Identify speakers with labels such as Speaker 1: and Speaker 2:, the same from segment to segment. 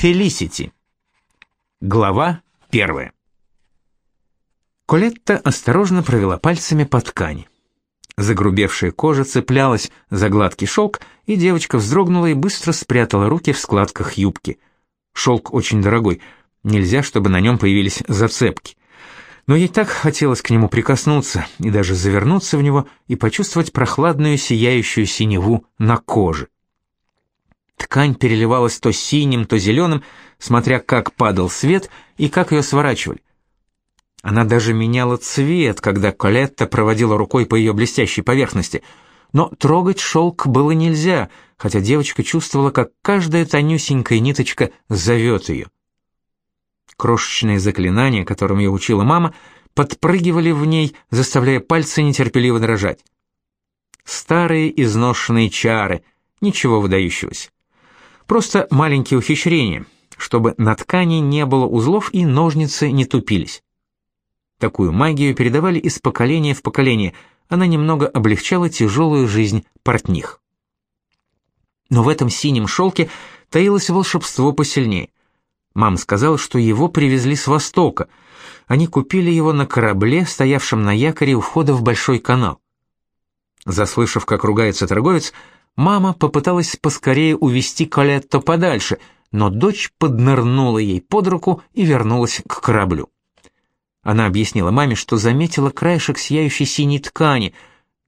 Speaker 1: Фелисити. Глава первая. Колетта осторожно провела пальцами по ткани. Загрубевшая кожа цеплялась за гладкий шелк, и девочка вздрогнула и быстро спрятала руки в складках юбки. Шелк очень дорогой, нельзя, чтобы на нем появились зацепки. Но ей так хотелось к нему прикоснуться и даже завернуться в него и почувствовать прохладную сияющую синеву на коже. Ткань переливалась то синим, то зеленым, смотря как падал свет и как ее сворачивали. Она даже меняла цвет, когда Колетта проводила рукой по ее блестящей поверхности. Но трогать шелк было нельзя, хотя девочка чувствовала, как каждая тонюсенькая ниточка зовет ее. Крошечные заклинания, которым ее учила мама, подпрыгивали в ней, заставляя пальцы нетерпеливо дрожать. Старые изношенные чары, ничего выдающегося. Просто маленькие ухищрения, чтобы на ткани не было узлов и ножницы не тупились. Такую магию передавали из поколения в поколение, она немного облегчала тяжелую жизнь портних. Но в этом синем шелке таилось волшебство посильнее. Мама сказала, что его привезли с Востока. Они купили его на корабле, стоявшем на якоре у входа в Большой канал. Заслышав, как ругается торговец, Мама попыталась поскорее увести Колетто подальше, но дочь поднырнула ей под руку и вернулась к кораблю. Она объяснила маме, что заметила краешек сияющей синей ткани,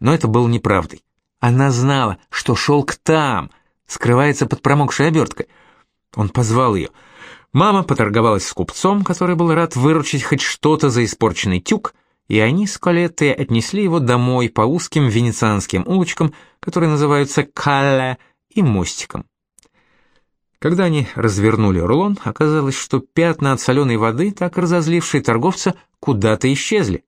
Speaker 1: но это было неправдой. Она знала, что шелк там, скрывается под промокшей оберткой. Он позвал ее. Мама поторговалась с купцом, который был рад выручить хоть что-то за испорченный тюк, и они с Колеттой отнесли его домой по узким венецианским улочкам, которые называются Калле и мостиком. Когда они развернули рулон, оказалось, что пятна от соленой воды, так разозлившие торговца, куда-то исчезли.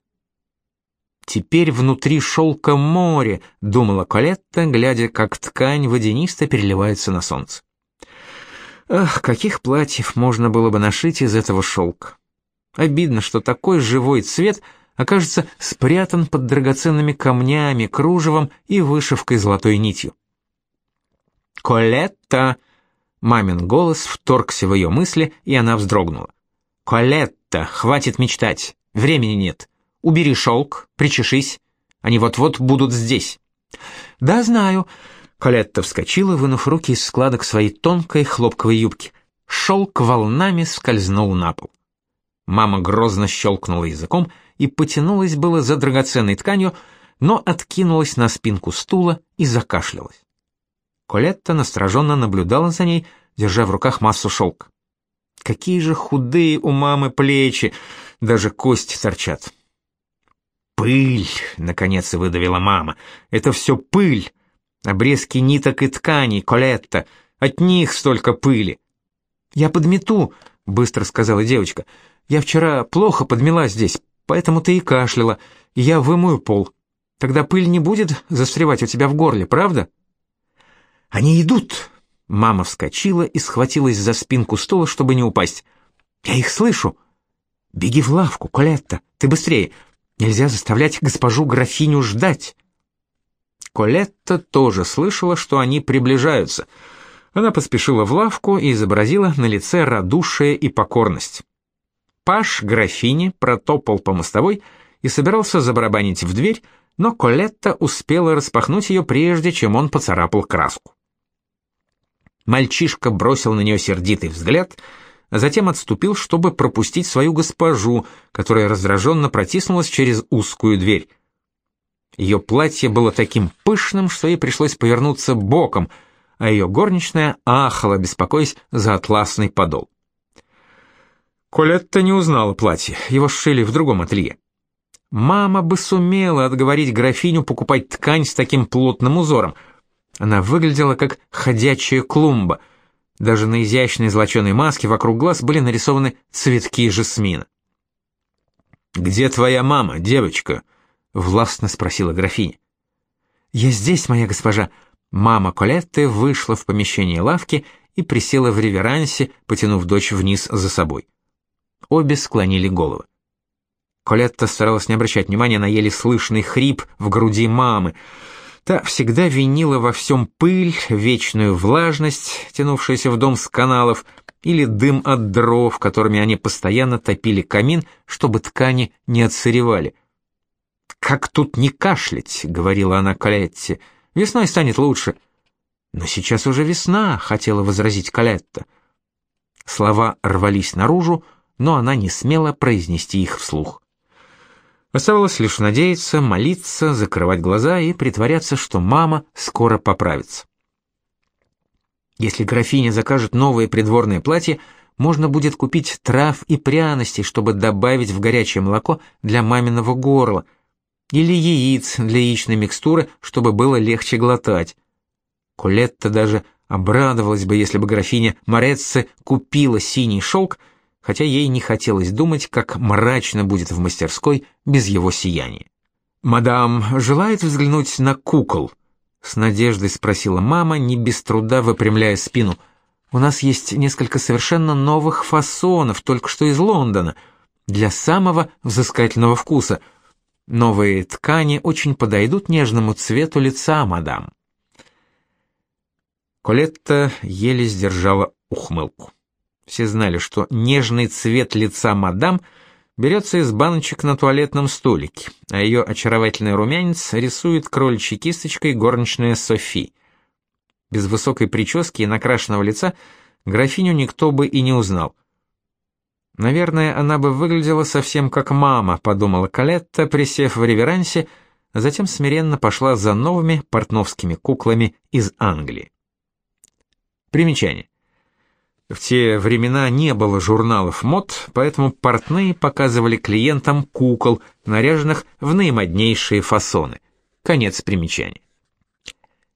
Speaker 1: «Теперь внутри шелка море», — думала Колетта, глядя, как ткань водянисто переливается на солнце. Ах, каких платьев можно было бы нашить из этого шелка. Обидно, что такой живой цвет — окажется спрятан под драгоценными камнями, кружевом и вышивкой золотой нитью. «Колетта!» Мамин голос вторгся в ее мысли, и она вздрогнула. «Колетта, хватит мечтать, времени нет. Убери шелк, причешись, они вот-вот будут здесь». «Да, знаю». Колетта вскочила, вынув руки из складок своей тонкой хлопковой юбки. Шелк волнами скользнул на пол. Мама грозно щелкнула языком, и потянулась было за драгоценной тканью, но откинулась на спинку стула и закашлялась. Колетта настороженно наблюдала за ней, держа в руках массу шелка. Какие же худые у мамы плечи, даже кости торчат. «Пыль!» — наконец и выдавила мама. «Это все пыль! Обрезки ниток и тканей, Колетта! От них столько пыли!» «Я подмету!» — быстро сказала девочка. «Я вчера плохо подмела здесь, поэтому ты и кашляла, я вымою пол. Тогда пыль не будет застревать у тебя в горле, правда?» «Они идут!» Мама вскочила и схватилась за спинку стула, чтобы не упасть. «Я их слышу!» «Беги в лавку, Колетта, ты быстрее! Нельзя заставлять госпожу графиню ждать!» Колетта тоже слышала, что они приближаются. Она поспешила в лавку и изобразила на лице радушие и покорность. Паш графини протопал по мостовой и собирался забарабанить в дверь, но Колетта успела распахнуть ее прежде, чем он поцарапал краску. Мальчишка бросил на нее сердитый взгляд, а затем отступил, чтобы пропустить свою госпожу, которая раздраженно протиснулась через узкую дверь. Ее платье было таким пышным, что ей пришлось повернуться боком, а ее горничная ахала, беспокоясь за атласный подол. Колетта не узнала платье, его сшили в другом ателье. Мама бы сумела отговорить графиню покупать ткань с таким плотным узором. Она выглядела как ходячая клумба. Даже на изящной золоченой маске вокруг глаз были нарисованы цветки жасмина. «Где твоя мама, девочка?» — властно спросила графиня. «Я здесь, моя госпожа». Мама Колетты вышла в помещение лавки и присела в реверансе, потянув дочь вниз за собой. Обе склонили головы. Колетта старалась не обращать внимания на еле слышный хрип в груди мамы. Та всегда винила во всем пыль, вечную влажность, тянувшуюся в дом с каналов, или дым от дров, которыми они постоянно топили камин, чтобы ткани не отсыревали. «Как тут не кашлять?» — говорила она Калетте. «Весной станет лучше». «Но сейчас уже весна», — хотела возразить Калетта. Слова рвались наружу, но она не смела произнести их вслух. Оставалось лишь надеяться, молиться, закрывать глаза и притворяться, что мама скоро поправится. Если графиня закажет новое придворное платье, можно будет купить трав и пряностей, чтобы добавить в горячее молоко для маминого горла, или яиц для яичной микстуры, чтобы было легче глотать. Колетта даже обрадовалась бы, если бы графиня Морецци купила синий шелк, хотя ей не хотелось думать, как мрачно будет в мастерской без его сияния. «Мадам желает взглянуть на кукол?» — с надеждой спросила мама, не без труда выпрямляя спину. «У нас есть несколько совершенно новых фасонов, только что из Лондона, для самого взыскательного вкуса. Новые ткани очень подойдут нежному цвету лица, мадам». Колетта еле сдержала ухмылку. Все знали, что нежный цвет лица мадам берется из баночек на туалетном столике, а ее очаровательный румянец рисует кроличьей кисточкой горничная Софи. Без высокой прически и накрашенного лица графиню никто бы и не узнал. Наверное, она бы выглядела совсем как мама, подумала Калетта, присев в реверансе, а затем смиренно пошла за новыми портновскими куклами из Англии. Примечание. В те времена не было журналов мод, поэтому портные показывали клиентам кукол, наряженных в наимоднейшие фасоны. Конец примечания.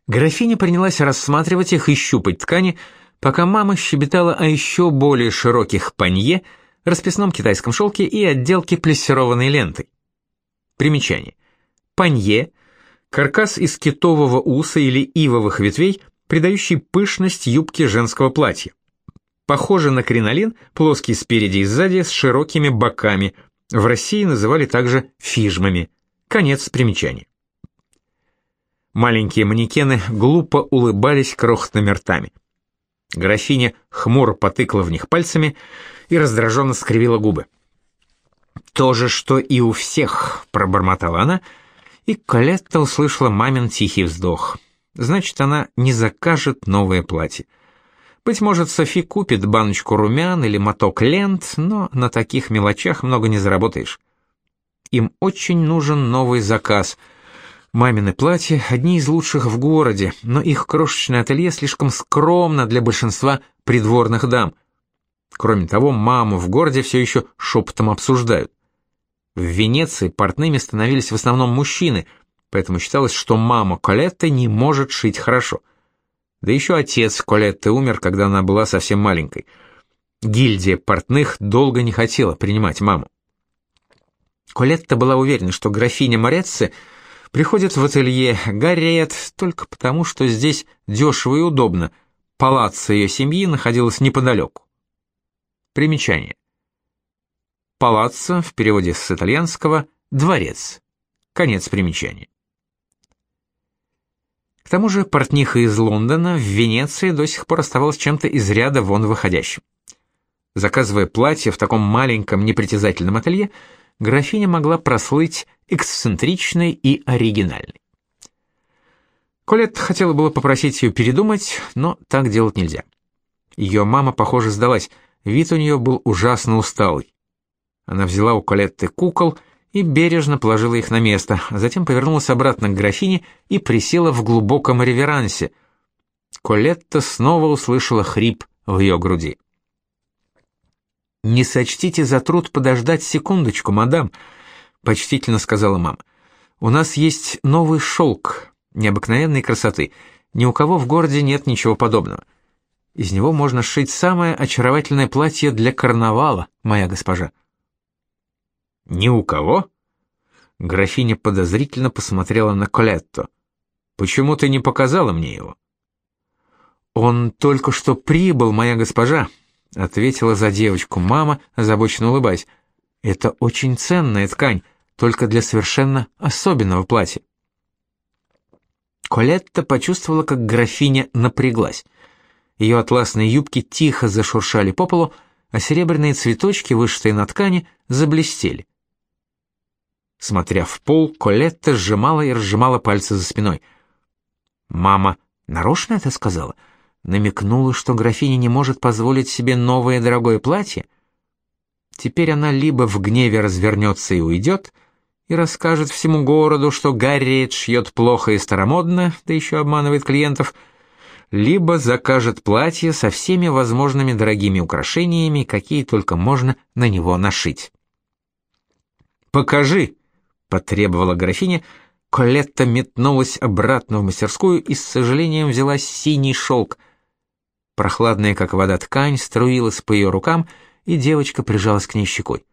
Speaker 1: Графиня принялась рассматривать их и щупать ткани, пока мама щебетала о еще более широких панье, расписном китайском шелке и отделке плессированной лентой. Примечание. Панье – каркас из китового уса или ивовых ветвей, придающий пышность юбке женского платья. Похоже на кринолин, плоский спереди и сзади, с широкими боками. В России называли также фижмами. Конец примечания. Маленькие манекены глупо улыбались крохотными ртами. Графиня хмуро потыкала в них пальцами и раздраженно скривила губы. «То же, что и у всех», — пробормотала она, и Калетта услышала мамин тихий вздох. «Значит, она не закажет новое платье». Быть может, Софи купит баночку румян или моток лент, но на таких мелочах много не заработаешь. Им очень нужен новый заказ. Мамины платья — одни из лучших в городе, но их крошечное ателье слишком скромно для большинства придворных дам. Кроме того, маму в городе все еще шепотом обсуждают. В Венеции портными становились в основном мужчины, поэтому считалось, что мама Колетта не может шить хорошо — да еще отец Колетты умер, когда она была совсем маленькой. Гильдия портных долго не хотела принимать маму. Колетта была уверена, что графиня Морецци приходит в ателье Гарриет только потому, что здесь дешево и удобно. Палаццо ее семьи находилось неподалеку. Примечание. Палаццо в переводе с итальянского «дворец». Конец примечания. К тому же портниха из Лондона в Венеции до сих пор оставалась чем-то из ряда вон выходящим. Заказывая платье в таком маленьком непритязательном ателье, графиня могла прослыть эксцентричной и оригинальной. Колет хотела было попросить ее передумать, но так делать нельзя. Ее мама, похоже, сдалась, вид у нее был ужасно усталый. Она взяла у Колетты кукол и бережно положила их на место, а затем повернулась обратно к графине и присела в глубоком реверансе. Колетта снова услышала хрип в ее груди. «Не сочтите за труд подождать секундочку, мадам», — почтительно сказала мама. «У нас есть новый шелк необыкновенной красоты. Ни у кого в городе нет ничего подобного. Из него можно сшить самое очаровательное платье для карнавала, моя госпожа». «Ни у кого?» Графиня подозрительно посмотрела на Колетто. «Почему ты не показала мне его?» «Он только что прибыл, моя госпожа», — ответила за девочку мама, озабоченно улыбаясь. «Это очень ценная ткань, только для совершенно особенного платья». Колетта почувствовала, как графиня напряглась. Ее атласные юбки тихо зашуршали по полу, а серебряные цветочки, вышитые на ткани, заблестели. Смотря в пол, Колетта сжимала и разжимала пальцы за спиной. Мама нарочно это сказала? Намекнула, что графиня не может позволить себе новое дорогое платье? Теперь она либо в гневе развернется и уйдет, и расскажет всему городу, что Гарриет шьет плохо и старомодно, да еще обманывает клиентов, либо закажет платье со всеми возможными дорогими украшениями, какие только можно на него нашить. «Покажи!» — потребовала графиня. Колетта метнулась обратно в мастерскую и с сожалением взяла синий шелк. Прохладная, как вода, ткань струилась по ее рукам, и девочка прижалась к ней щекой.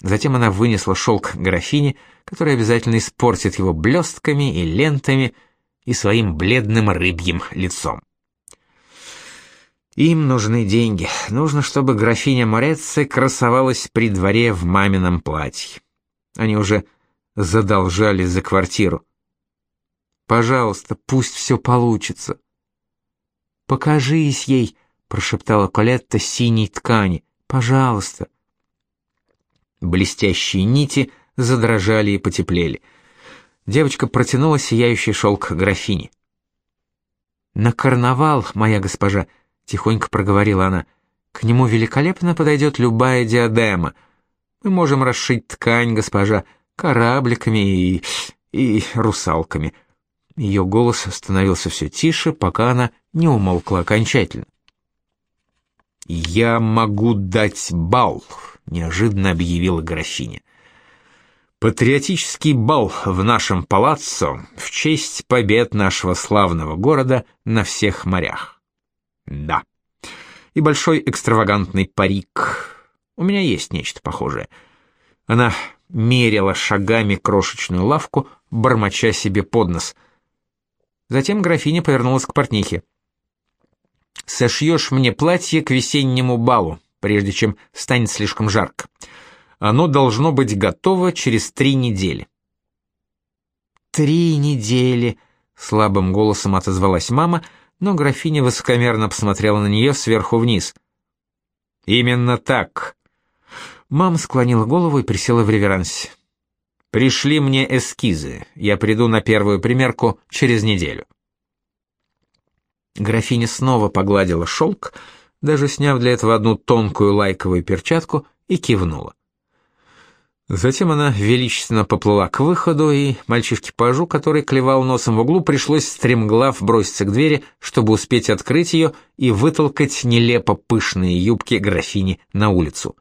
Speaker 1: Затем она вынесла шелк графине, которая обязательно испортит его блестками и лентами и своим бледным рыбьим лицом. Им нужны деньги. Нужно, чтобы графиня Морецци красовалась при дворе в мамином платье. Они уже задолжали за квартиру. Пожалуйста, пусть все получится. Покажись ей, прошептала Колетта синей ткани. Пожалуйста. Блестящие нити задрожали и потеплели. Девочка протянула сияющий шелк графине. «На карнавал, моя госпожа», — тихонько проговорила она, — «к нему великолепно подойдет любая диадема. Мы можем расшить ткань, госпожа, корабликами и... и русалками». Ее голос становился все тише, пока она не умолкла окончательно. «Я могу дать бал», — неожиданно объявила графиня. «Патриотический бал в нашем палаццо в честь побед нашего славного города на всех морях. Да. И большой экстравагантный парик. У меня есть нечто похожее». Она мерила шагами крошечную лавку, бормоча себе под нос. Затем графиня повернулась к портнихе сошьешь мне платье к весеннему балу, прежде чем станет слишком жарко. Оно должно быть готово через три недели». «Три недели», — слабым голосом отозвалась мама, но графиня высокомерно посмотрела на нее сверху вниз. «Именно так». Мама склонила голову и присела в реверансе. «Пришли мне эскизы. Я приду на первую примерку через неделю». Графиня снова погладила шелк, даже сняв для этого одну тонкую лайковую перчатку, и кивнула. Затем она величественно поплыла к выходу, и мальчишке-пажу, который клевал носом в углу, пришлось стремглав броситься к двери, чтобы успеть открыть ее и вытолкать нелепо пышные юбки графини на улицу.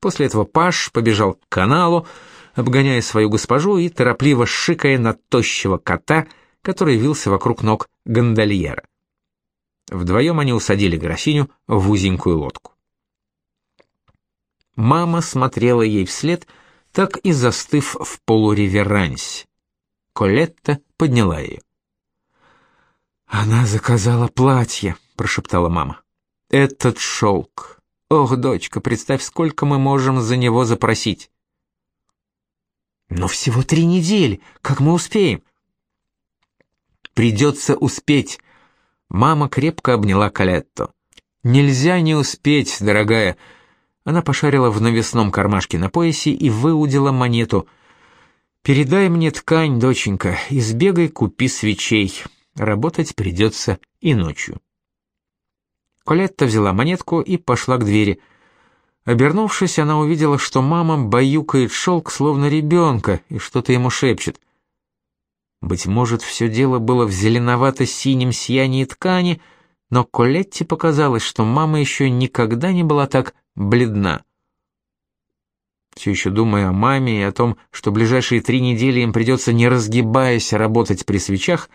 Speaker 1: После этого паж побежал к каналу, обгоняя свою госпожу и торопливо шикая на тощего кота, который вился вокруг ног гондольера. Вдвоем они усадили графиню в узенькую лодку. Мама смотрела ей вслед, так и застыв в полуреверансе. Колетта подняла ее. «Она заказала платье», — прошептала мама. «Этот шелк. Ох, дочка, представь, сколько мы можем за него запросить». «Но всего три недели. Как мы успеем?» Придется успеть. Мама крепко обняла Калетто. Нельзя не успеть, дорогая. Она пошарила в навесном кармашке на поясе и выудила монету. Передай мне ткань, доченька, и сбегай купи свечей. Работать придется и ночью. Колетта взяла монетку и пошла к двери. Обернувшись, она увидела, что мама баюкает шелк, словно ребенка, и что-то ему шепчет. Быть может, все дело было в зеленовато-синем сиянии ткани, но Колетте показалось, что мама еще никогда не была так бледна. Все еще думая о маме и о том, что ближайшие три недели им придется, не разгибаясь, работать при свечах,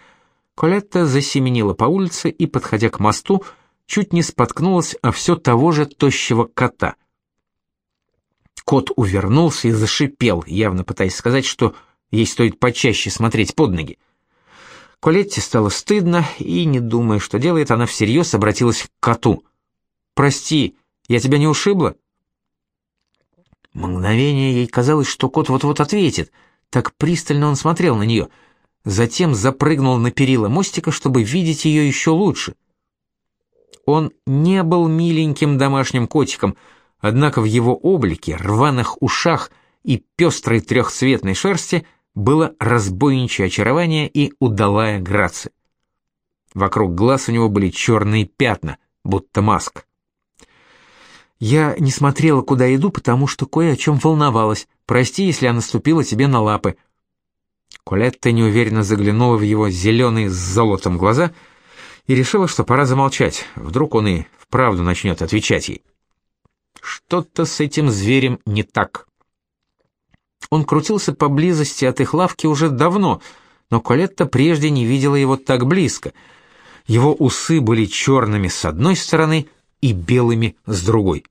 Speaker 1: Колетта засеменила по улице и, подходя к мосту, чуть не споткнулась о все того же тощего кота. Кот увернулся и зашипел, явно пытаясь сказать, что Ей стоит почаще смотреть под ноги. Колетте стало стыдно, и, не думая, что делает, она всерьез обратилась к коту. «Прости, я тебя не ушибла?» Мгновение ей казалось, что кот вот-вот ответит. Так пристально он смотрел на нее. Затем запрыгнул на перила мостика, чтобы видеть ее еще лучше. Он не был миленьким домашним котиком, однако в его облике, рваных ушах и пестрой трехцветной шерсти было разбойничье очарование и удалая грация. Вокруг глаз у него были черные пятна, будто маск. Я не смотрела, куда иду, потому что кое о чем волновалась. Прости, если я наступила тебе на лапы. Колетта неуверенно заглянула в его зеленые с золотом глаза и решила, что пора замолчать. Вдруг он и вправду начнет отвечать ей. Что-то с этим зверем не так. Он крутился поблизости от их лавки уже давно, но Колетта прежде не видела его так близко. Его усы были черными с одной стороны и белыми с другой.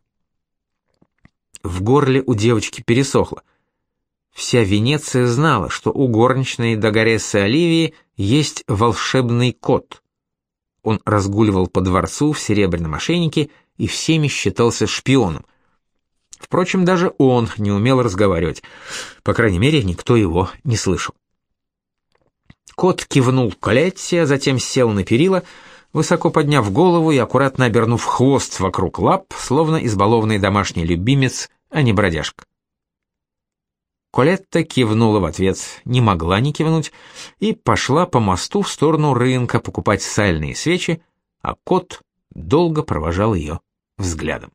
Speaker 1: В горле у девочки пересохло. Вся Венеция знала, что у горничной Дагорессы Оливии есть волшебный кот. Он разгуливал по дворцу в серебряном ошейнике и всеми считался шпионом. Впрочем, даже он не умел разговаривать. По крайней мере, никто его не слышал. Кот кивнул Колетте, а затем сел на перила, высоко подняв голову и аккуратно обернув хвост вокруг лап, словно избалованный домашний любимец, а не бродяжка. Колетта кивнула в ответ, не могла не кивнуть, и пошла по мосту в сторону рынка покупать сальные свечи, а кот долго провожал ее взглядом.